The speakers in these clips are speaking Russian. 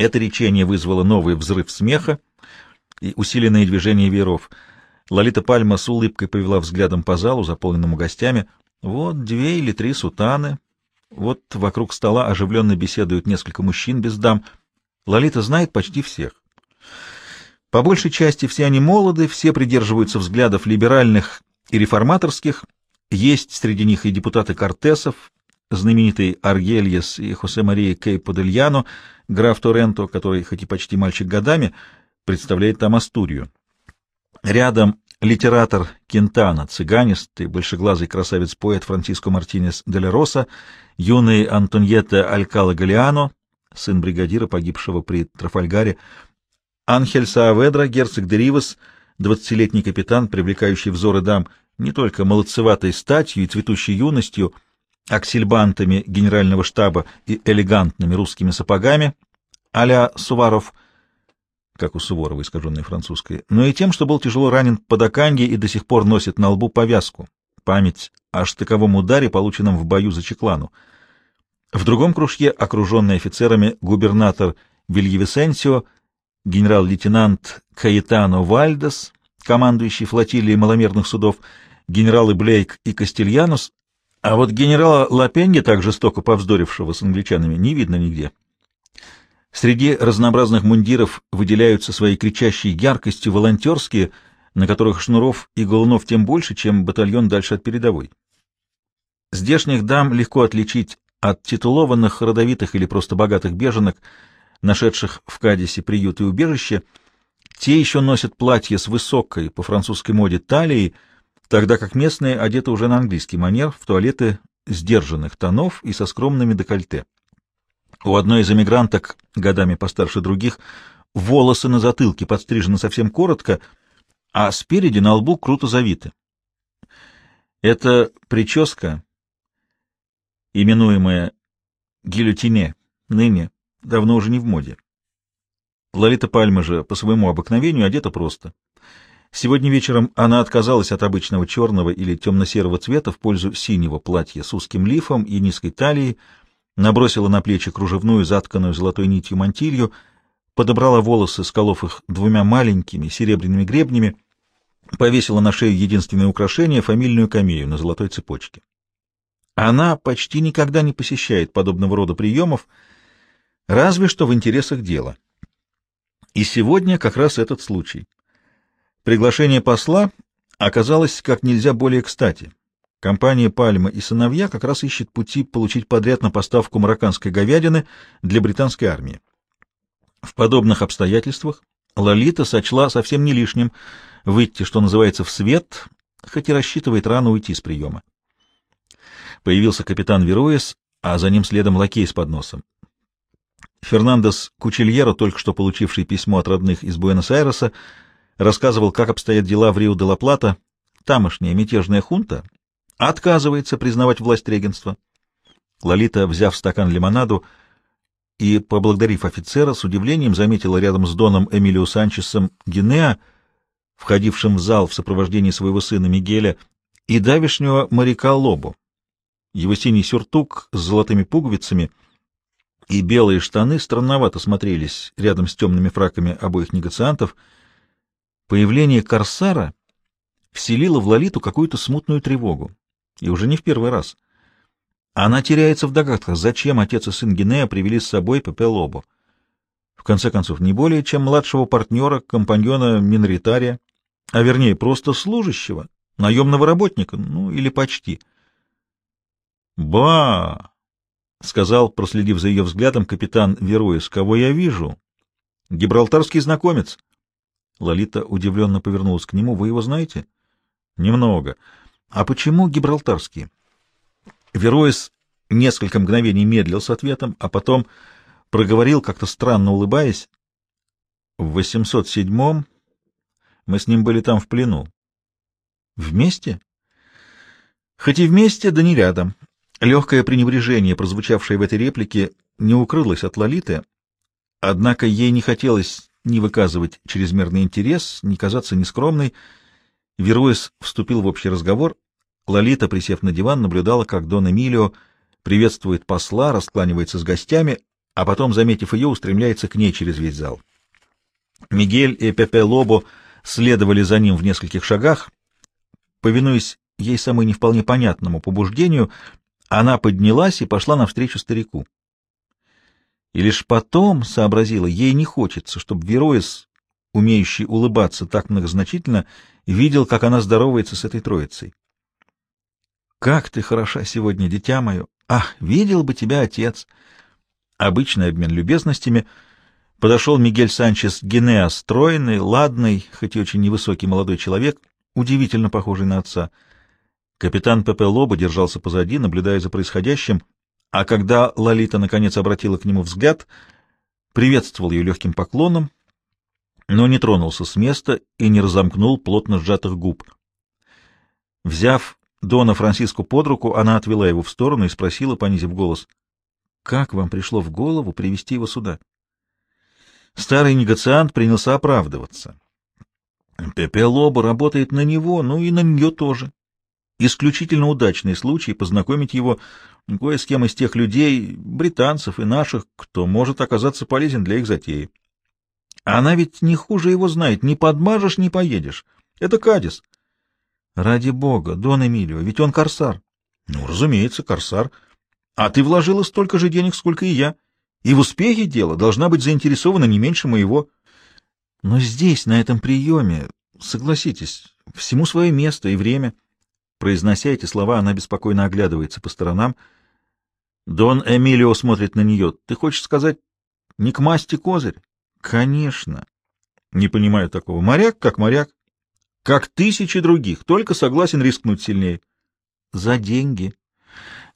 Это речение вызвало новый взрыв смеха и усиленные движения вееров. Лолита Пальма с улыбкой повела взглядом по залу, заполненному гостями. Вот две или три сутаны. Вот вокруг стола оживленно беседуют несколько мужчин без дам. Лолита знает почти всех. По большей части все они молоды, все придерживаются взглядов либеральных и реформаторских. Есть среди них и депутаты Кортесов, знаменитый Аргельес и Хосе Мария Кейподельяно, граф Торренто, который, хоть и почти мальчик годами, представляет там Астурию. Рядом литератор Кентана, цыганистый, большеглазый красавец-поэт Франциско Мартинес де Роса, юный Антоньетто Алькала Галиано, сын бригадира, погибшего при Трафальгаре, Анхель Сааведра, герцог де Ривас, двадцатилетний капитан, привлекающий взоры дам не только молодцеватой статью и цветущей юностью, аксельбантами генерального штаба и элегантными русскими сапогами, а-ля Суваров, как у Суворова, искаженной французской, но и тем, что был тяжело ранен под Оканье и до сих пор носит на лбу повязку, память о штыковом ударе, полученном в бою за Чеклану. В другом кружке, окруженный офицерами, губернатор Вильявисенсио, генерал-лейтенант Каэтано Вальдес, командующий флотилией маломерных судов, генералы Блейк и Кастильянус, а вот генерала Лапенги, так жестоко повздорившего с англичанами, не видно нигде. Среди разнообразных мундиров выделяются своей кричащей яркостью волонтерские, на которых шнуров и голунов тем больше, чем батальон дальше от передовой. Здешних дам легко отличить от титулованных, родовитых или просто богатых беженок, нашедших в Кадисе приют и убежище, те еще носят платья с высокой, по французской моде, талией, тогда как местные одеты уже на английский манер, в туалеты сдержанных тонов и со скромными декольте. У одной из эмигранток, годами постарше других, волосы на затылке подстрижены совсем коротко, а спереди на лбу круто завиты. Это прическа, именуемая гильотине, ныне давно уже не в моде. Лолита Пальма же по своему обыкновению одета просто. Сегодня вечером она отказалась от обычного черного или темно-серого цвета в пользу синего платья с узким лифом и низкой талией, набросила на плечи кружевную, затканную золотой нитью мантилью, подобрала волосы, сколов их двумя маленькими серебряными гребнями, повесила на шею единственное украшение — фамильную камею на золотой цепочке. Она почти никогда не посещает подобного рода приемов, разве что в интересах дела. И сегодня как раз этот случай. Приглашение посла оказалось как нельзя более кстати. Компания «Пальма» и «Сыновья» как раз ищет пути получить подряд на поставку марокканской говядины для британской армии. В подобных обстоятельствах Лолита сочла совсем не лишним выйти, что называется, в свет, хоть и рассчитывает рано уйти с приема. Появился капитан Веруэс, а за ним следом лакей с подносом. Фернандес Кучельеро, только что получивший письмо от родных из Буэнос-Айреса, рассказывал, как обстоят дела в Рио-де-ла-Плата. Тамошняя мятежная хунта отказывается признавать власть регенства. Лолита, взяв стакан лимонаду и, поблагодарив офицера, с удивлением заметила рядом с Доном Эмилио Санчесом Гинеа, входившим в зал в сопровождении своего сына Мигеля, и давишнего моряка Лобу. Его синий сюртук с золотыми пуговицами и белые штаны странновато смотрелись рядом с темными фраками обоих негациантов. Появление корсара вселило в Лолиту какую-то смутную тревогу. И уже не в первый раз. Она теряется в догадках, зачем отец и сын Гинея привели с собой Пепе Лобо. В конце концов, не более, чем младшего партнера, компаньона миноритария, а вернее, просто служащего, наемного работника, ну или почти. «Ба!» — сказал, проследив за ее взглядом, капитан Веруэс. — Кого я вижу? — Гибралтарский знакомец. Лолита удивленно повернулась к нему. — Вы его знаете? — Немного. А почему гибралтарский? Вероис несколько мгновений медлил с ответом, а потом проговорил, как-то странно улыбаясь. В 807-м мы с ним были там в плену. Вместе? Хоть и вместе, да не рядом. Легкое пренебрежение, прозвучавшее в этой реплике, не укрылось от Лолиты, однако ей не хотелось ни выказывать чрезмерный интерес, ни казаться нескромной, Веруэс вступил в общий разговор. Лолита, присев на диван, наблюдала, как Дон Эмилио приветствует посла, раскланивается с гостями, а потом, заметив ее, устремляется к ней через весь зал. Мигель и Пепе Лобо следовали за ним в нескольких шагах. Повинуясь ей самой не вполне понятному побуждению, она поднялась и пошла навстречу старику. И лишь потом сообразила, ей не хочется, чтобы Вероис, умеющий улыбаться так многозначительно, видел, как она здоровается с этой троицей. «Как ты хороша сегодня, дитя мое! Ах, видел бы тебя отец!» Обычный обмен любезностями. Подошел Мигель Санчес Генеа, стройный, ладный, хоть и очень невысокий молодой человек, удивительно похожий на отца. Капитан Пепе Лоба держался позади, наблюдая за происходящим, а когда Лолита наконец обратила к нему взгляд, приветствовал ее легким поклоном, но не тронулся с места и не разомкнул плотно сжатых губ. Взяв Дона Франциско под руку, она отвела его в сторону и спросила, понизив голос, «Как вам пришло в голову привести его сюда?» Старый негациант принялся оправдываться. Пепе Лоба работает на него, ну и на нее тоже. Исключительно удачный случай познакомить его кое с кем из тех людей, британцев и наших, кто может оказаться полезен для их затеи. Она ведь не хуже его знает, не подмажешь, не поедешь. Это Кадис. Ради бога, Дон Эмилио, ведь он корсар. Ну, разумеется, корсар. А ты вложила столько же денег, сколько и я. И в успехе дела должна быть заинтересована не меньше моего. Но здесь, на этом приеме, согласитесь, всему свое место и время. Произнося эти слова, она беспокойно оглядывается по сторонам. Дон Эмилио смотрит на нее. Ты хочешь сказать, не к масти козырь? Конечно. Не понимаю такого. Моряк как моряк. Как тысячи других, только согласен рискнуть сильнее. За деньги.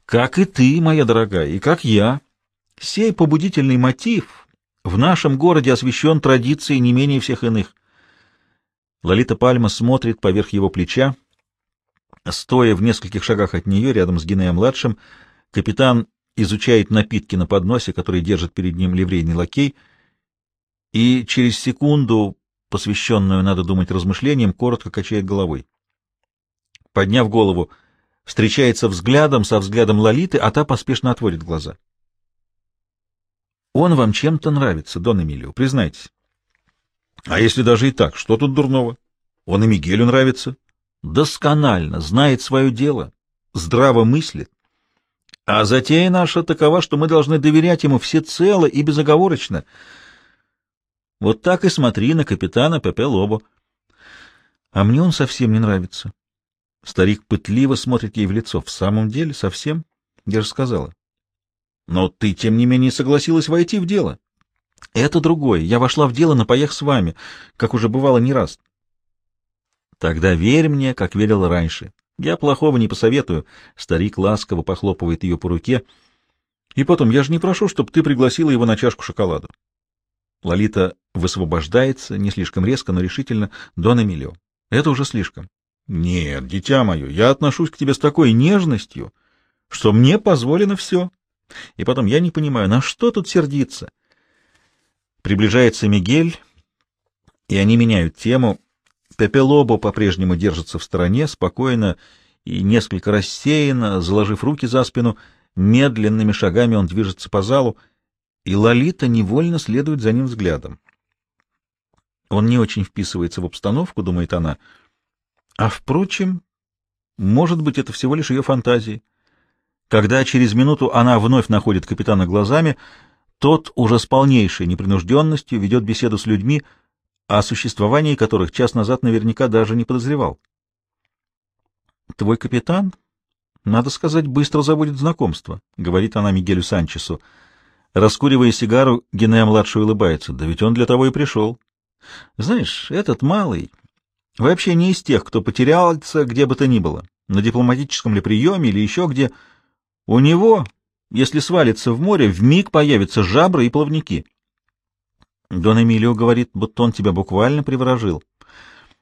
Как и ты, моя дорогая, и как я. Сей побудительный мотив в нашем городе освящен традицией не менее всех иных. Лолита Пальма смотрит поверх его плеча. Стоя в нескольких шагах от нее, рядом с Гинеем-младшим, капитан изучает напитки на подносе, которые держит перед ним ливрейный лакей, и через секунду, посвященную, надо думать, размышлениям, коротко качает головой. Подняв голову, встречается взглядом со взглядом Лолиты, а та поспешно отводит глаза. Он вам чем-то нравится, Дон Эмилио, признайтесь. А если даже и так, что тут дурного? Он и Мигелю нравится. Досконально, знает свое дело, здраво мыслит. А затея наша такова, что мы должны доверять ему всецело и безоговорочно. Вот так и смотри на капитана Пепе Лобо. А мне он совсем не нравится. Старик пытливо смотрит ей в лицо. В самом деле, совсем? Я же сказала. Но ты, тем не менее, согласилась войти в дело. Это другое. Я вошла в дело на поях с вами, как уже бывало не раз. Тогда верь мне, как верила раньше. Я плохого не посоветую. Старик ласково похлопывает ее по руке. И потом, я же не прошу, чтобы ты пригласила его на чашку шоколаду. Лолита высвобождается, не слишком резко, но решительно. Дон Эмилио, это уже слишком. Нет, дитя мое, я отношусь к тебе с такой нежностью, что мне позволено все. И потом, я не понимаю, на что тут сердиться? Приближается Мигель, и они меняют тему. Пепелобо по-прежнему держится в стороне, спокойно и несколько рассеянно, заложив руки за спину, медленными шагами он движется по залу, и Лолита невольно следует за ним взглядом. Он не очень вписывается в обстановку, думает она, — а, впрочем, может быть, это всего лишь ее фантазии. Когда через минуту она вновь находит капитана глазами, тот уже с полнейшей непринужденностью ведет беседу с людьми, о существовании которых час назад наверняка даже не подозревал. «Твой капитан, надо сказать, быстро заводит знакомство», — говорит она Мигелю Санчесу. Раскуривая сигару, Генея-младший улыбается. «Да ведь он для того и пришел. Знаешь, этот малый, Вообще не из тех, кто потерялся где бы то ни было, на дипломатическом ли приеме или еще где. У него, если свалится в море, в миг появятся жабры и плавники. Дон Эмилио говорит, будто он тебя буквально приворожил.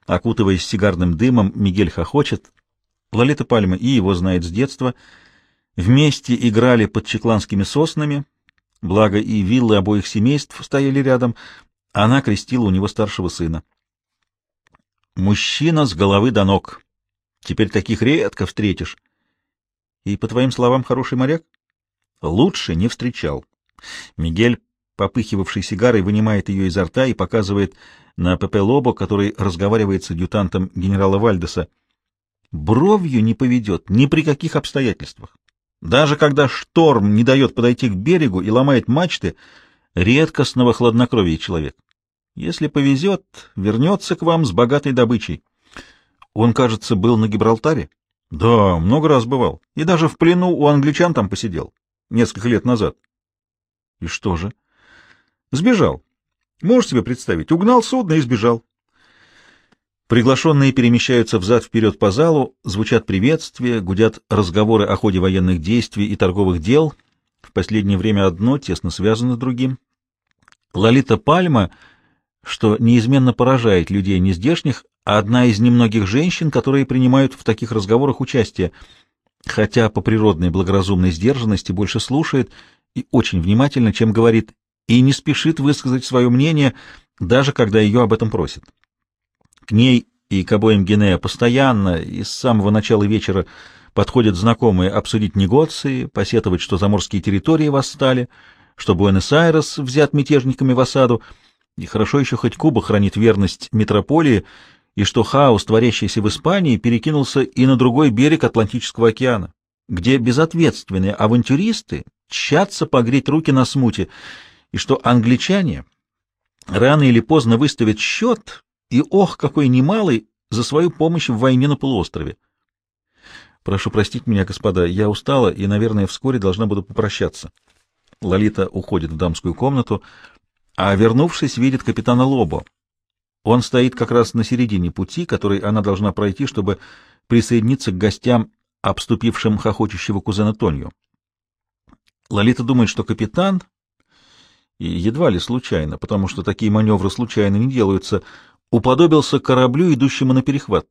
Окутываясь сигарным дымом, Мигель хохочет. Лолита Пальма и его знает с детства. Вместе играли под чекланскими соснами, благо и виллы обоих семейств стояли рядом. Она крестила у него старшего сына. Мужчина с головы до ног. Теперь таких редко встретишь. И, по твоим словам, хороший моряк? Лучше не встречал. Мигель, попыхивавший сигарой, вынимает ее изо рта и показывает на Пепе Лобо, который разговаривает с адъютантом генерала Вальдеса. Бровью не поведет ни при каких обстоятельствах. Даже когда шторм не дает подойти к берегу и ломает мачты, редкостного хладнокровия человек. Если повезет, вернется к вам с богатой добычей. Он, кажется, был на Гибралтаре? Да, много раз бывал. И даже в плену у англичан там посидел. Несколько лет назад. И что же? Сбежал. Можешь себе представить? Угнал судно и сбежал. Приглашенные перемещаются взад-вперед по залу, звучат приветствия, гудят разговоры о ходе военных действий и торговых дел. В последнее время одно тесно связано с другим. Лолита Пальма, что неизменно поражает людей нездешних, одна из немногих женщин, которые принимают в таких разговорах участие, хотя по природной благоразумной сдержанности больше слушает и очень внимательно, чем говорит, и не спешит высказать свое мнение, даже когда ее об этом просят. К ней и к обоим Генея постоянно и с самого начала вечера подходят знакомые обсудить негоции, посетовать, что заморские территории восстали, что Буэнос-Айрес взят мятежниками в осаду, и хорошо еще хоть Куба хранит верность метрополии, и что хаос, творящийся в Испании, перекинулся и на другой берег Атлантического океана, где безответственные авантюристы тщатся погреть руки на смуте, и что англичане рано или поздно выставят счет, и ох, какой немалый, за свою помощь в войне на полуострове. Прошу простить меня, господа, я устала и, наверное, вскоре должна буду попрощаться. Лолита уходит в дамскую комнату, а, вернувшись, видит капитана Лобо. Он стоит как раз на середине пути, который она должна пройти, чтобы присоединиться к гостям, обступившим хохочущего кузена Тонью. Лолита думает, что капитан, и едва ли случайно, потому что такие маневры случайно не делаются, уподобился кораблю, идущему на перехват.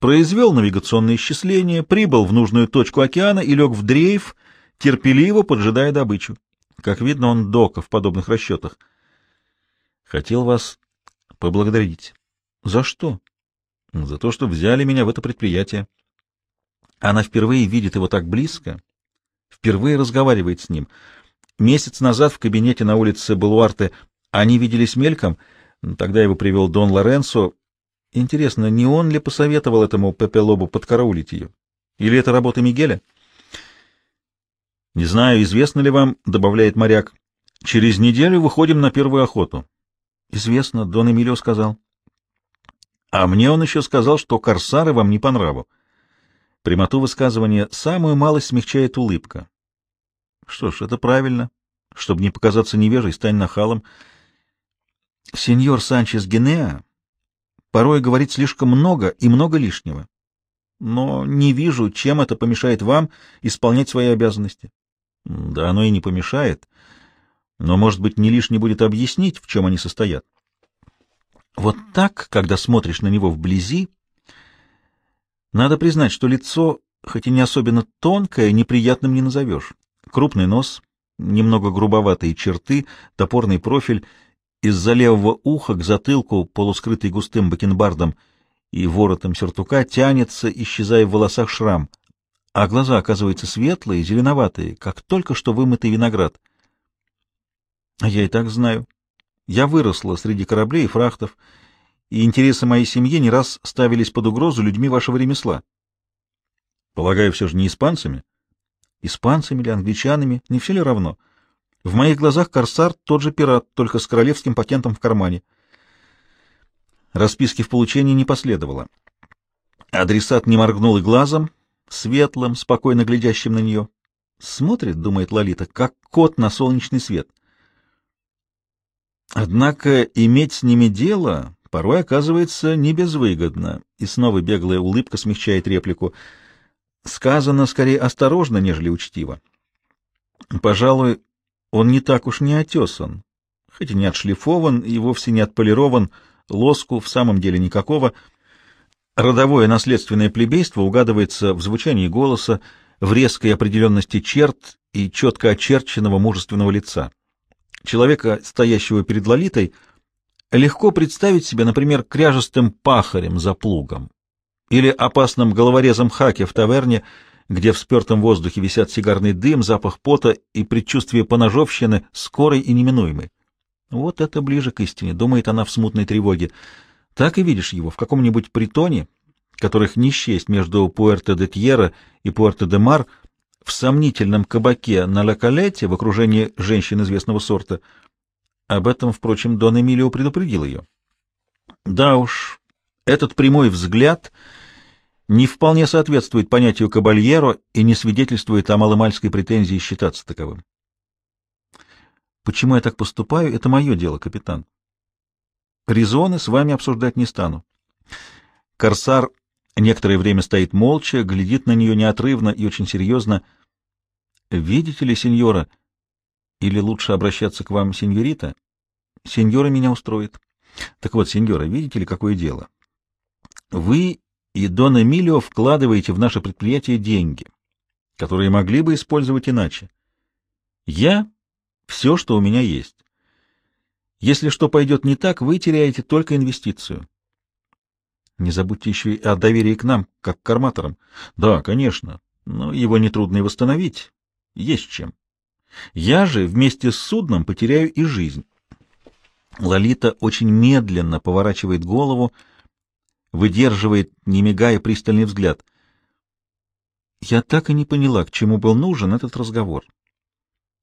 Произвел навигационное исчисление, прибыл в нужную точку океана и лег в дрейф, терпеливо поджидая добычу. Как видно, он дока в подобных расчетах. Хотел вас поблагодарить. За что? За то, что взяли меня в это предприятие. Она впервые видит его так близко, впервые разговаривает с ним. Месяц назад в кабинете на улице Балуарте они виделись мельком, тогда его привел Дон Лоренцо. Интересно, не он ли посоветовал этому Пепе Лобу подкараулить ее? Или это работа Мигеля? Не знаю, известно ли вам, — добавляет моряк, — через неделю выходим на первую охоту. Известно, Дон Эмилио сказал. А мне он еще сказал, что корсары вам не по нраву. Прямоту высказывания самую малость смягчает улыбка. Что ж, это правильно. Чтобы не показаться невежей, стань нахалом. Сеньор Санчес Генеа порой говорит слишком много и много лишнего. Но не вижу, чем это помешает вам исполнять свои обязанности. Да оно и не помешает но, может быть, не лишне будет объяснить, в чем они состоят. Вот так, когда смотришь на него вблизи, надо признать, что лицо, хоть и не особенно тонкое, неприятным не назовешь. Крупный нос, немного грубоватые черты, топорный профиль, из-за левого уха к затылку, полускрытый густым бакенбардом и воротом сюртука, тянется, исчезая в волосах шрам, а глаза, оказываются, светлые, зеленоватые, как только что вымытый виноград — а я и так знаю. Я выросла среди кораблей и фрахтов, и интересы моей семьи не раз ставились под угрозу людьми вашего ремесла. Полагаю, все же не испанцами? Испанцами или англичанами, не все ли равно? В моих глазах корсар тот же пират, только с королевским патентом в кармане. Расписки в получении не последовало. Адресат не моргнул и глазом, светлым, спокойно глядящим на нее. Смотрит, думает Лолита, как кот на солнечный свет — Однако иметь с ними дело порой оказывается не безвыгодно, и снова беглая улыбка смягчает реплику. Сказано скорее осторожно, нежели учтиво. Пожалуй, он не так уж не отесан, хоть и не отшлифован и вовсе не отполирован, лоску в самом деле никакого. Родовое наследственное плебейство угадывается в звучании голоса, в резкой определенности черт и четко очерченного мужественного лица. Человека, стоящего перед Лолитой, легко представить себе, например, кряжестым пахарем за плугом или опасным головорезом хаке в таверне, где в спертом воздухе висят сигарный дым, запах пота и предчувствие поножовщины, скорой и неминуемой. Вот это ближе к истине, думает она в смутной тревоге. Так и видишь его в каком-нибудь притоне, которых не счесть между Пуэрто-де-Тьерра и Пуэрто-де-Мар, в сомнительном кабаке на Ла-Калете в окружении женщин известного сорта. Об этом, впрочем, Дон Эмилио предупредил ее. Да уж, этот прямой взгляд не вполне соответствует понятию кабальеро и не свидетельствует о маломальской претензии считаться таковым. Почему я так поступаю, это мое дело, капитан. Резоны с вами обсуждать не стану. Корсар некоторое время стоит молча, глядит на нее неотрывно и очень серьезно. Видите ли, сеньора, или лучше обращаться к вам, сеньорита? Сеньора меня устроит. Так вот, сеньора, видите ли, какое дело? Вы и Дон Эмилио вкладываете в наше предприятие деньги, которые могли бы использовать иначе. Я — все, что у меня есть. Если что пойдет не так, вы теряете только инвестицию. Не забудьте еще и о доверии к нам, как к арматорам. Да, конечно, но его нетрудно и восстановить. Есть чем. Я же вместе с судном потеряю и жизнь. Лолита очень медленно поворачивает голову, выдерживает, не мигая, пристальный взгляд. Я так и не поняла, к чему был нужен этот разговор.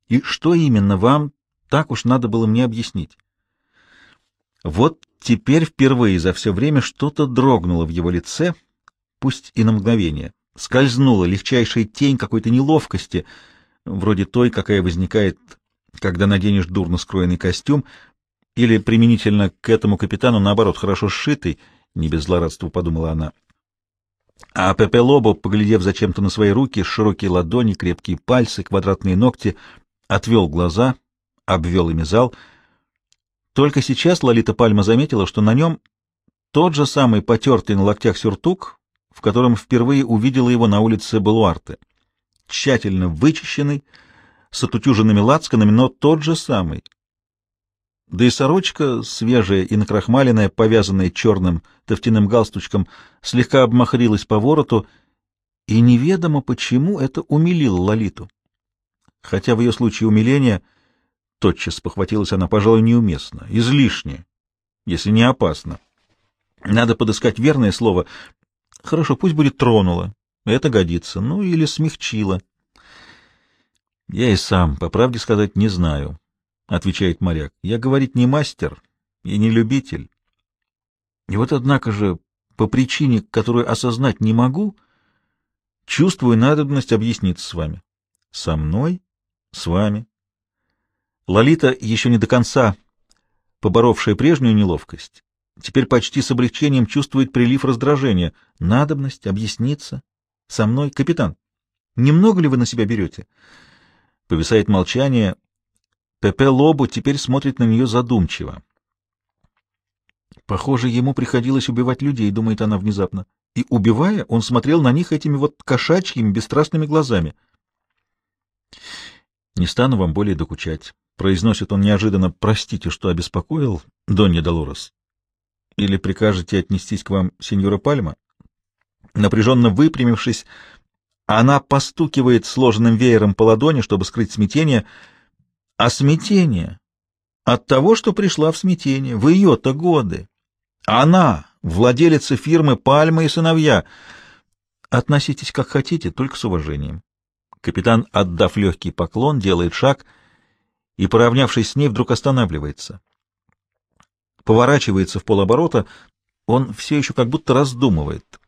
И что именно вам так уж надо было мне объяснить. Вот теперь впервые за все время что-то дрогнуло в его лице, пусть и на мгновение. Скользнула легчайшая тень какой-то неловкости, вроде той, какая возникает, когда наденешь дурно скроенный костюм, или применительно к этому капитану, наоборот, хорошо сшитый, не без злорадства подумала она. А Пепе Лобо, поглядев зачем-то на свои руки, широкие ладони, крепкие пальцы, квадратные ногти, отвел глаза, обвел ими зал. Только сейчас Лолита Пальма заметила, что на нем тот же самый потертый на локтях сюртук, в котором впервые увидела его на улице Балуарте. Тщательно вычищенный, с отутюженными лацканами, но тот же самый — да и сорочка, свежая и накрахмаленная, повязанная черным тофтяным галстучком, слегка обмахрилась по вороту, и неведомо почему это умилило Лолиту. Хотя в ее случае умиление, тотчас похватилась она, пожалуй, неуместно, излишне, если не опасно. Надо подыскать верное слово. Хорошо, пусть будет тронула, это годится, ну или смягчила. Я и сам, по правде сказать, не знаю, отвечает моряк. Я говорить не мастер и не любитель. И вот, однако же, по причине, которую осознать не могу, чувствую надобность объясниться с вами. Со мной, с вами. Лолита, еще не до конца поборовшая прежнюю неловкость, теперь почти с облегчением чувствует прилив раздражения. Надобность объясниться. Со мной, капитан. Немного ли вы на себя берете? Повисает молчание, Пепе Лобу теперь смотрит на нее задумчиво. Похоже, ему приходилось убивать людей, думает она внезапно. И, убивая, он смотрел на них этими вот кошачьими, бесстрастными глазами. «Не стану вам более докучать», — произносит он неожиданно. «Простите, что обеспокоил, Донья Долорес. Или прикажете отнестись к вам сеньора Пальма?» Напряженно выпрямившись, она постукивает сложенным веером по ладони, чтобы скрыть смятение — а смятение от того, что пришла в смятение, в ее-то годы. Она, владелица фирмы «Пальма и сыновья». Относитесь как хотите, только с уважением. Капитан, отдав легкий поклон, делает шаг и, поравнявшись с ней, вдруг останавливается. Поворачивается в полоборота, он все еще как будто раздумывает.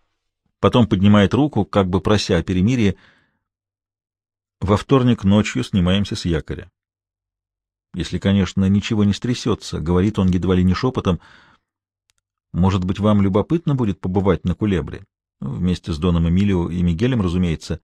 Потом поднимает руку, как бы прося о перемирии. Во вторник ночью снимаемся с якоря. Если, конечно, ничего не стрясется, — говорит он едва ли не шепотом. Может быть, вам любопытно будет побывать на Кулебре? Вместе с Доном Эмилио и Мигелем, разумеется.